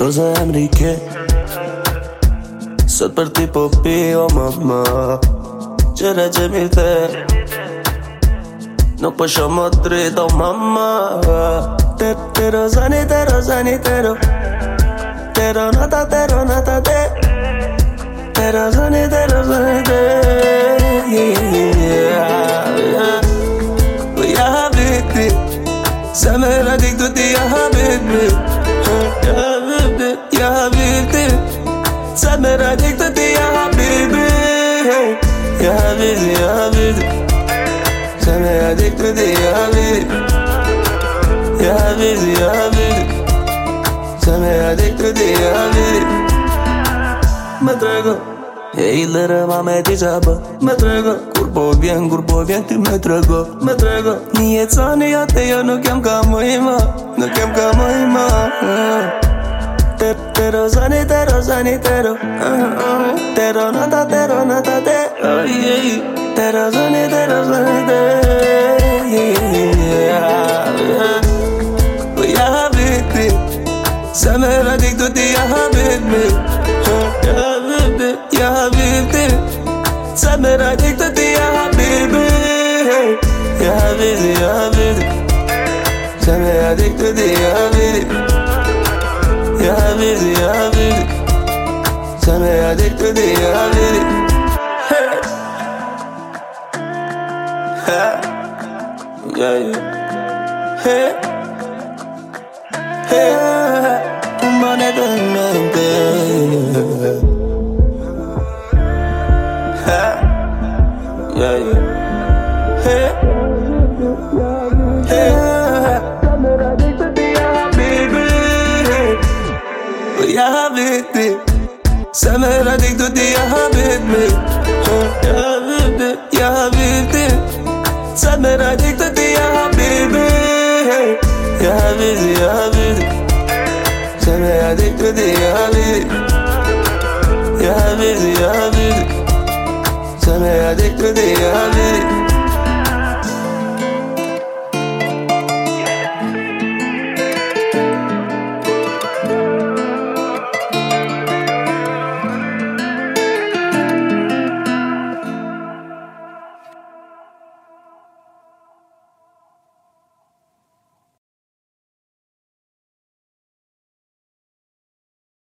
Roza emri ke Sot për ti po pi o mama Qere që mi the Nuk po shumë më drit o mama Te, te rozani, te rozani, te ro Te ro nata, te ro nata, te. Te rozani, te rozani, te. Yeah, yeah Ya habibi Semera dik tu ti ya habibi Ya birdi ya birdi Sen merak etmedi ya birdi Ya birdi ya birdi Sen merak etmedi ya birdi Ya birdi ya birdi Sen merak etmedi ya birdi Madrago Eylere me dicabă Mă dragă Curbovian, Curbovian, tu mă dragă Mă dragă Niye saniye te yo nu kem ka muhima Nu kem ka muhima Te, te rozani, te rozani, te ro Te ro nata, te ro nata, te Te rozani, te rozani, te Ya habibi Semera dik tu ti ya habibi Ya habibi, ya habibi Semera dik tu ti ya habibi Ya habibi, ya ti ya Semera dik tu ti ya habibi Yeah, yeah. Hey. Hey, humanamente. Yeah, yeah. Hey, hey. يا بنتي سمرتك دودي يا حبيبتي. يا بيبي يا بيبي سمرتك دودي يا حبيبي يا حبيبي يا حبيبي سمرتك دودي يا حبيبي يا حبيبي يا حبيبي سمرتك دودي يا حبيبي